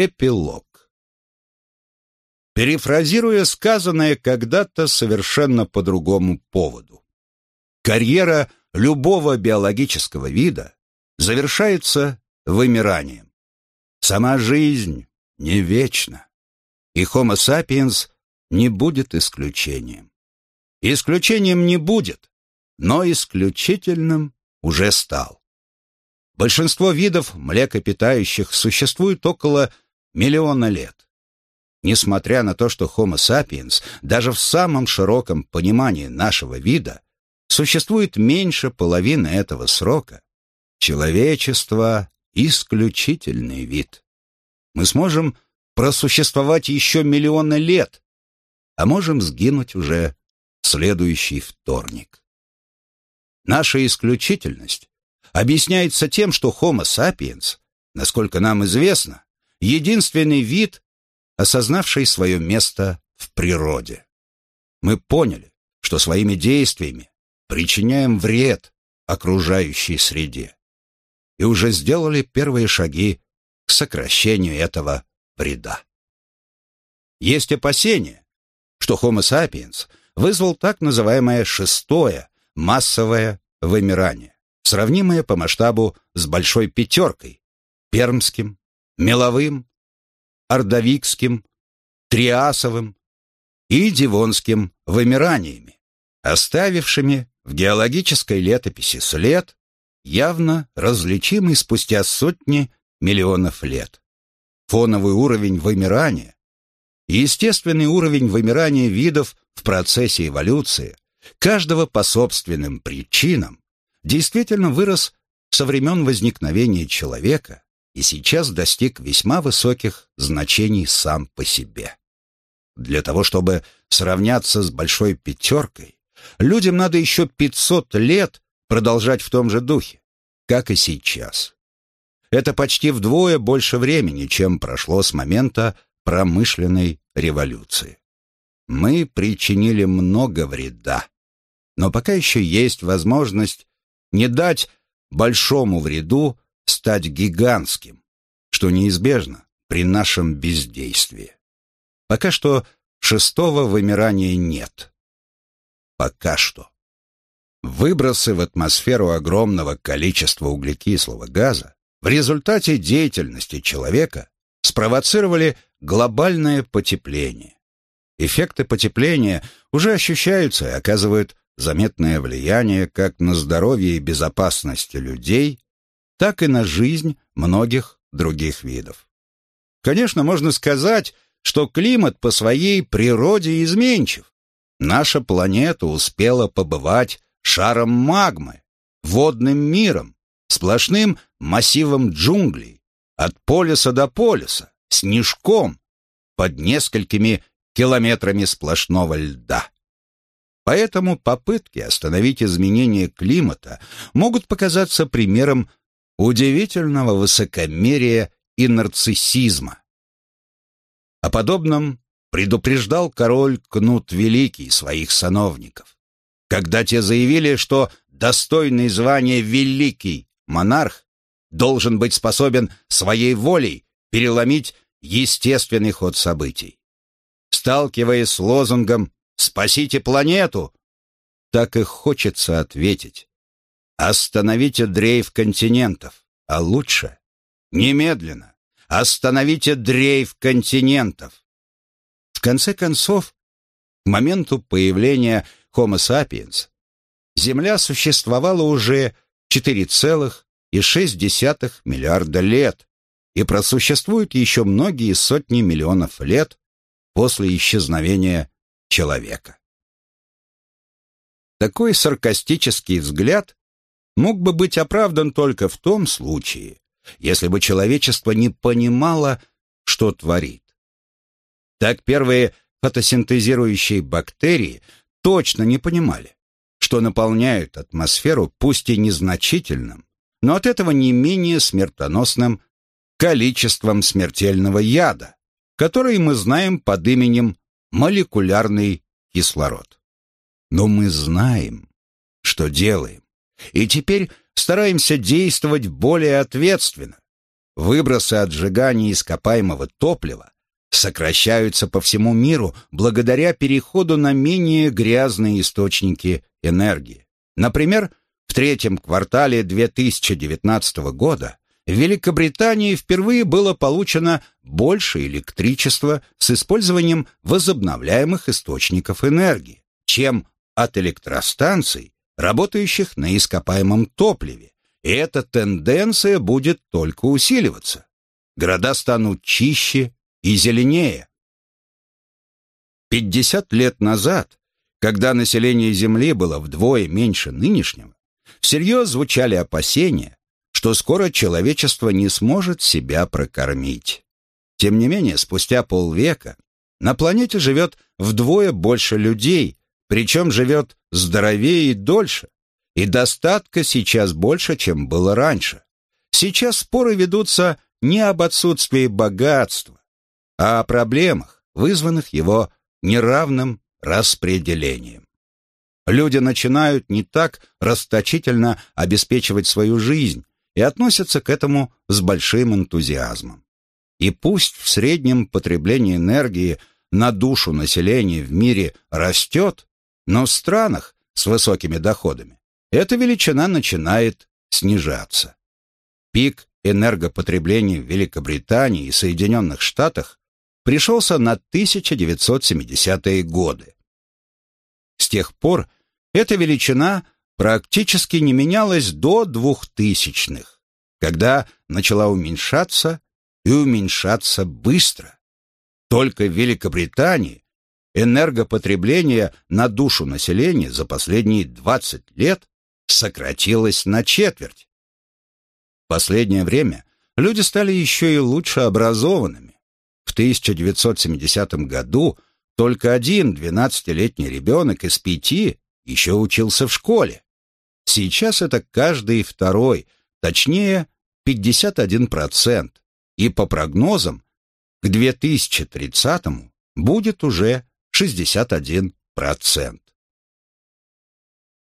Эпилог. Перефразируя сказанное когда-то совершенно по другому поводу. Карьера любого биологического вида завершается вымиранием. Сама жизнь не вечна, и Homo sapiens не будет исключением. Исключением не будет, но исключительным уже стал. Большинство видов млекопитающих существует около миллиона лет. Несмотря на то, что Homo sapiens даже в самом широком понимании нашего вида существует меньше половины этого срока, человечество — исключительный вид. Мы сможем просуществовать еще миллионы лет, а можем сгинуть уже в следующий вторник. Наша исключительность объясняется тем, что Homo sapiens, насколько нам известно, единственный вид, осознавший свое место в природе. Мы поняли, что своими действиями причиняем вред окружающей среде и уже сделали первые шаги к сокращению этого вреда. Есть опасения, что Homo sapiens вызвал так называемое шестое массовое вымирание, сравнимое по масштабу с большой пятеркой, пермским, меловым, ордовикским, триасовым и дивонским вымираниями, оставившими в геологической летописи след, явно различимый спустя сотни миллионов лет. Фоновый уровень вымирания и естественный уровень вымирания видов в процессе эволюции, каждого по собственным причинам, действительно вырос со времен возникновения человека и сейчас достиг весьма высоких значений сам по себе. Для того, чтобы сравняться с большой пятеркой, людям надо еще 500 лет продолжать в том же духе, как и сейчас. Это почти вдвое больше времени, чем прошло с момента промышленной революции. Мы причинили много вреда, но пока еще есть возможность не дать большому вреду стать гигантским, что неизбежно при нашем бездействии. Пока что шестого вымирания нет. Пока что. Выбросы в атмосферу огромного количества углекислого газа в результате деятельности человека спровоцировали глобальное потепление. Эффекты потепления уже ощущаются и оказывают заметное влияние как на здоровье и безопасность людей, так и на жизнь многих других видов. Конечно, можно сказать, что климат по своей природе изменчив. Наша планета успела побывать шаром магмы, водным миром, сплошным массивом джунглей, от полюса до полюса, снежком, под несколькими километрами сплошного льда. Поэтому попытки остановить изменение климата могут показаться примером удивительного высокомерия и нарциссизма. О подобном предупреждал король Кнут Великий своих сановников, когда те заявили, что достойный звания великий монарх должен быть способен своей волей переломить естественный ход событий. Сталкиваясь с лозунгом «Спасите планету!», так и хочется ответить «Остановите дрейф континентов, а лучше немедленно остановите дрейф континентов». В конце концов, к моменту появления Homo sapiens Земля существовала уже 4,6 миллиарда лет и просуществует еще многие сотни миллионов лет после исчезновения человека. Такой саркастический взгляд мог бы быть оправдан только в том случае, если бы человечество не понимало, что творит. Так первые фотосинтезирующие бактерии точно не понимали, что наполняют атмосферу пусть и незначительным, но от этого не менее смертоносным количеством смертельного яда, который мы знаем под именем молекулярный кислород. Но мы знаем, что делаем, и теперь стараемся действовать более ответственно. выбросы от сжигания ископаемого топлива сокращаются по всему миру благодаря переходу на менее грязные источники энергии. Например, в третьем квартале 2019 года в Великобритании впервые было получено больше электричества с использованием возобновляемых источников энергии, чем от электростанций, работающих на ископаемом топливе. И эта тенденция будет только усиливаться. Города станут чище и зеленее. 50 лет назад, когда население Земли было вдвое меньше нынешнего, всерьез звучали опасения, что скоро человечество не сможет себя прокормить. Тем не менее, спустя полвека на планете живет вдвое больше людей, причем живет здоровее и дольше, и достатка сейчас больше, чем было раньше. Сейчас споры ведутся не об отсутствии богатства, а о проблемах, вызванных его неравным распределением. Люди начинают не так расточительно обеспечивать свою жизнь и относятся к этому с большим энтузиазмом. И пусть в среднем потребление энергии на душу населения в мире растет, но в странах с высокими доходами эта величина начинает снижаться. Пик энергопотребления в Великобритании и Соединенных Штатах пришелся на 1970-е годы. С тех пор эта величина практически не менялась до двухтысячных, когда начала уменьшаться и уменьшаться быстро. Только в Великобритании энергопотребление на душу населения за последние 20 лет сократилось на четверть. В последнее время люди стали еще и лучше образованными. В 1970 году только один 12-летний ребенок из пяти еще учился в школе. Сейчас это каждый второй, точнее 51%, и по прогнозам к 2030 будет уже 61%.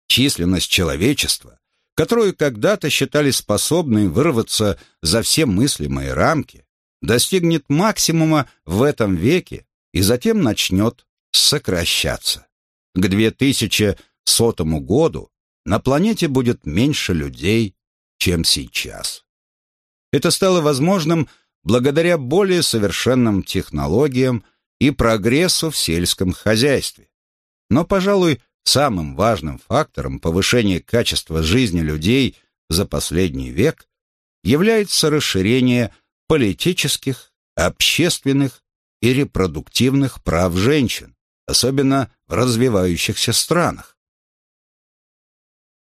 Численность человечества, которую когда-то считали способной вырваться за все мыслимые рамки, достигнет максимума в этом веке и затем начнет сокращаться. К 2100 году на планете будет меньше людей, чем сейчас. Это стало возможным благодаря более совершенным технологиям и прогрессу в сельском хозяйстве. Но, пожалуй, самым важным фактором повышения качества жизни людей за последний век является расширение политических, общественных и репродуктивных прав женщин особенно в развивающихся странах.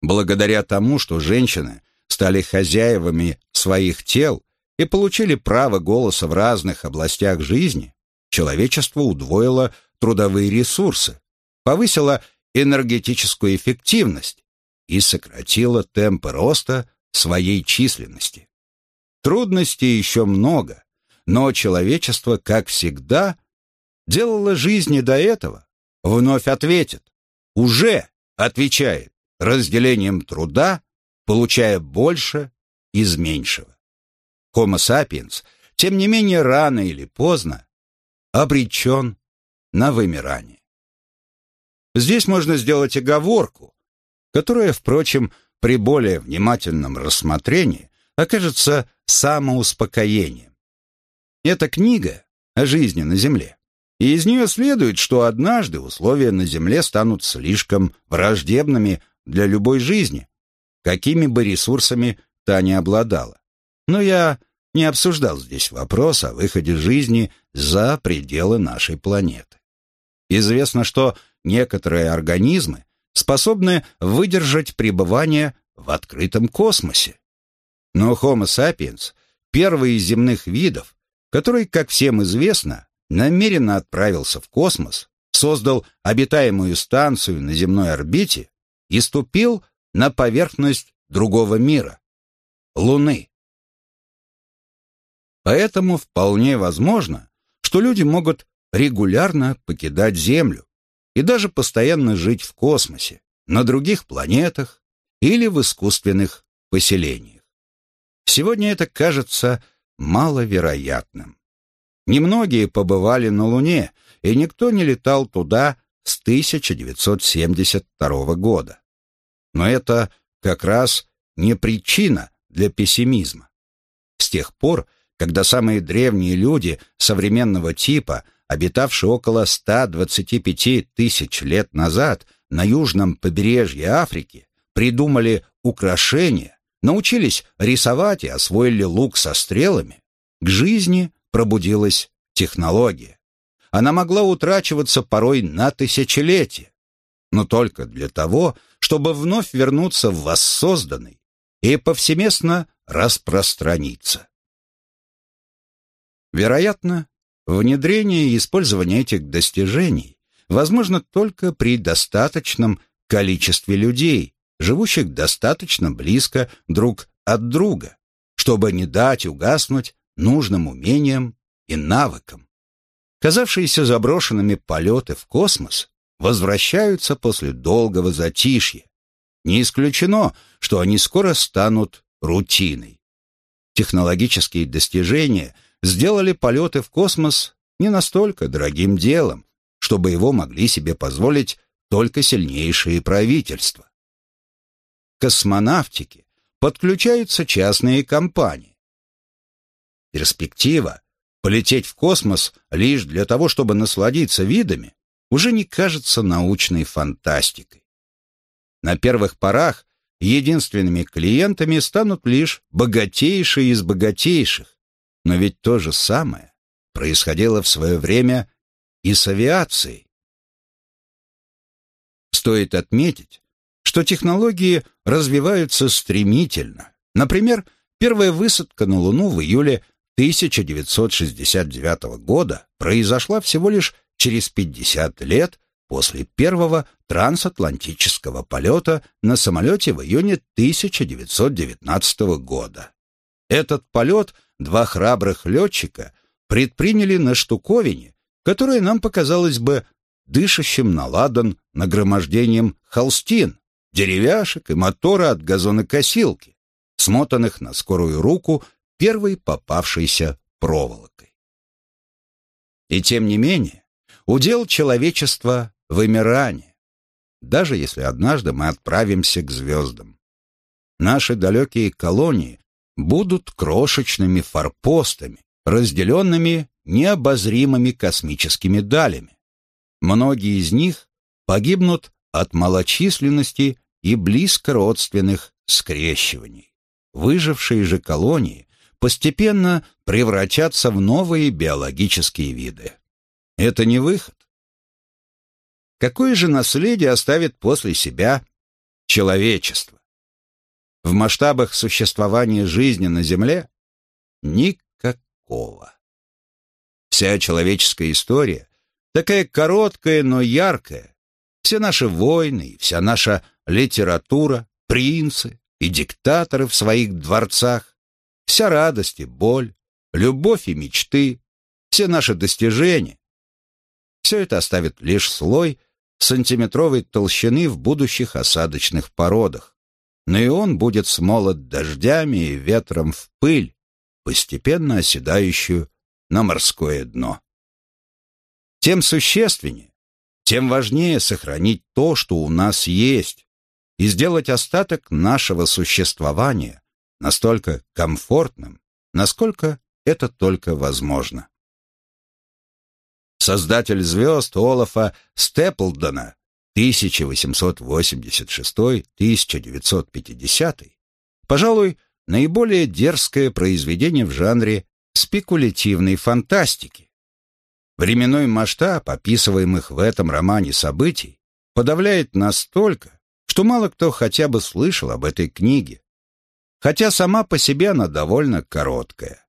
Благодаря тому, что женщины стали хозяевами своих тел и получили право голоса в разных областях жизни, человечество удвоило трудовые ресурсы, повысило энергетическую эффективность и сократило темпы роста своей численности. Трудностей еще много, но человечество, как всегда, делала жизни до этого, вновь ответит. Уже отвечает разделением труда, получая больше из меньшего. Homo sapiens, тем не менее, рано или поздно обречен на вымирание. Здесь можно сделать оговорку, которая, впрочем, при более внимательном рассмотрении окажется самоуспокоением. Эта книга о жизни на Земле и из нее следует, что однажды условия на Земле станут слишком враждебными для любой жизни, какими бы ресурсами та ни обладала. Но я не обсуждал здесь вопрос о выходе жизни за пределы нашей планеты. Известно, что некоторые организмы способны выдержать пребывание в открытом космосе. Но Homo sapiens — первый из земных видов, который, как всем известно, намеренно отправился в космос, создал обитаемую станцию на земной орбите и ступил на поверхность другого мира — Луны. Поэтому вполне возможно, что люди могут регулярно покидать Землю и даже постоянно жить в космосе, на других планетах или в искусственных поселениях. Сегодня это кажется маловероятным. Немногие побывали на Луне, и никто не летал туда с 1972 года. Но это как раз не причина для пессимизма. С тех пор, когда самые древние люди современного типа, обитавшие около 125 тысяч лет назад на южном побережье Африки, придумали украшения, научились рисовать и освоили лук со стрелами, к жизни пробудилась технология. Она могла утрачиваться порой на тысячелетия, но только для того, чтобы вновь вернуться в воссозданный и повсеместно распространиться. Вероятно, внедрение и использование этих достижений возможно только при достаточном количестве людей, живущих достаточно близко друг от друга, чтобы не дать угаснуть нужным умениям и навыкам. Казавшиеся заброшенными полеты в космос возвращаются после долгого затишья. Не исключено, что они скоро станут рутиной. Технологические достижения сделали полеты в космос не настолько дорогим делом, чтобы его могли себе позволить только сильнейшие правительства. К космонавтике подключаются частные компании. Перспектива полететь в космос лишь для того, чтобы насладиться видами, уже не кажется научной фантастикой. На первых порах единственными клиентами станут лишь богатейшие из богатейших, но ведь то же самое происходило в свое время и с авиацией. Стоит отметить, что технологии развиваются стремительно. Например, первая высадка на Луну в июле 1969 года произошла всего лишь через 50 лет после первого трансатлантического полета на самолете в июне 1919 года. Этот полет два храбрых летчика предприняли на штуковине, которая нам показалась бы дышащим на ладан нагромождением холстин, деревяшек и мотора от газонокосилки, смотанных на скорую руку первой попавшейся проволокой. И тем не менее, удел человечества — вымирание, даже если однажды мы отправимся к звездам. Наши далекие колонии будут крошечными форпостами, разделенными необозримыми космическими далями. Многие из них погибнут от малочисленности и близко родственных скрещиваний. Выжившие же колонии постепенно превратятся в новые биологические виды. Это не выход. Какое же наследие оставит после себя человечество? В масштабах существования жизни на Земле никакого. Вся человеческая история такая короткая, но яркая. Все наши войны, вся наша литература, принцы и диктаторы в своих дворцах, вся радость и боль, любовь и мечты, все наши достижения. Все это оставит лишь слой сантиметровой толщины в будущих осадочных породах. Но и он будет смолот дождями и ветром в пыль, постепенно оседающую на морское дно. Тем существеннее, тем важнее сохранить то, что у нас есть, и сделать остаток нашего существования настолько комфортным, насколько это только возможно. Создатель звезд Олафа Степлдона 1886-1950, пожалуй, наиболее дерзкое произведение в жанре спекулятивной фантастики. Временной масштаб описываемых в этом романе событий подавляет настолько, что мало кто хотя бы слышал об этой книге, хотя сама по себе она довольно короткая.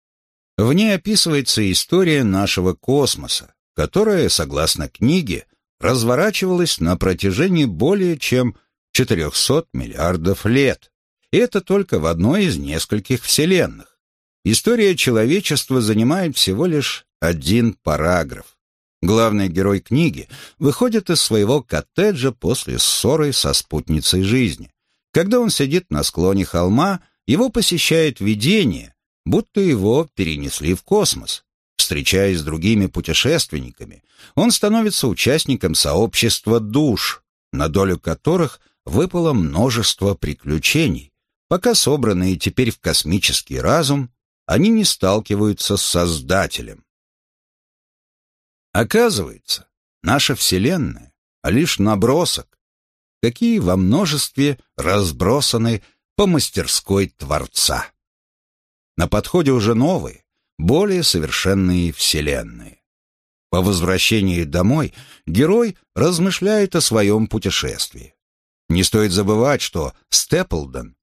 В ней описывается история нашего космоса, которая, согласно книге, разворачивалась на протяжении более чем 400 миллиардов лет. И это только в одной из нескольких вселенных. История человечества занимает всего лишь один параграф. Главный герой книги выходит из своего коттеджа после ссоры со спутницей жизни. Когда он сидит на склоне холма его посещает видение, будто его перенесли в космос. Встречаясь с другими путешественниками, он становится участником сообщества душ, на долю которых выпало множество приключений, пока собранные теперь в космический разум, они не сталкиваются с Создателем. Оказывается, наша Вселенная — лишь набросок, какие во множестве разбросаны по мастерской Творца. На подходе уже новые, более совершенные вселенные. По возвращении домой герой размышляет о своем путешествии. Не стоит забывать, что Степлден,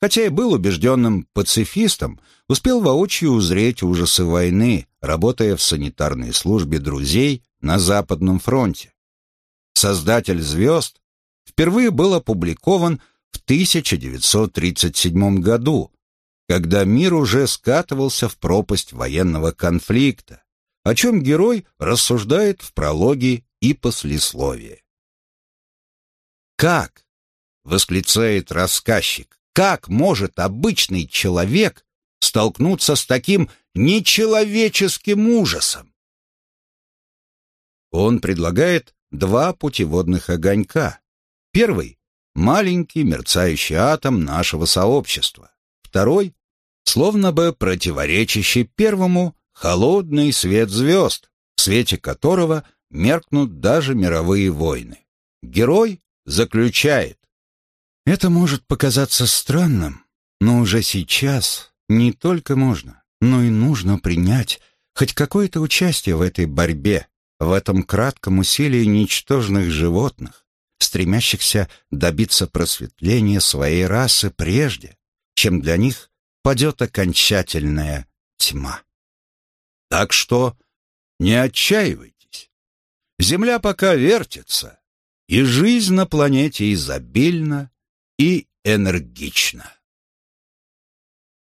хотя и был убежденным пацифистом, успел воочию узреть ужасы войны, работая в санитарной службе друзей на Западном фронте. Создатель «Звезд» впервые был опубликован в 1937 году, когда мир уже скатывался в пропасть военного конфликта, о чем герой рассуждает в прологе и послесловии. «Как?» — восклицает рассказчик. «Как может обычный человек столкнуться с таким нечеловеческим ужасом?» Он предлагает два путеводных огонька, Первый — маленький мерцающий атом нашего сообщества. Второй — словно бы противоречащий первому холодный свет звезд, в свете которого меркнут даже мировые войны. Герой заключает. Это может показаться странным, но уже сейчас не только можно, но и нужно принять хоть какое-то участие в этой борьбе, в этом кратком усилии ничтожных животных, стремящихся добиться просветления своей расы прежде, чем для них падет окончательная тьма. Так что не отчаивайтесь. Земля пока вертится, и жизнь на планете изобильна и энергична.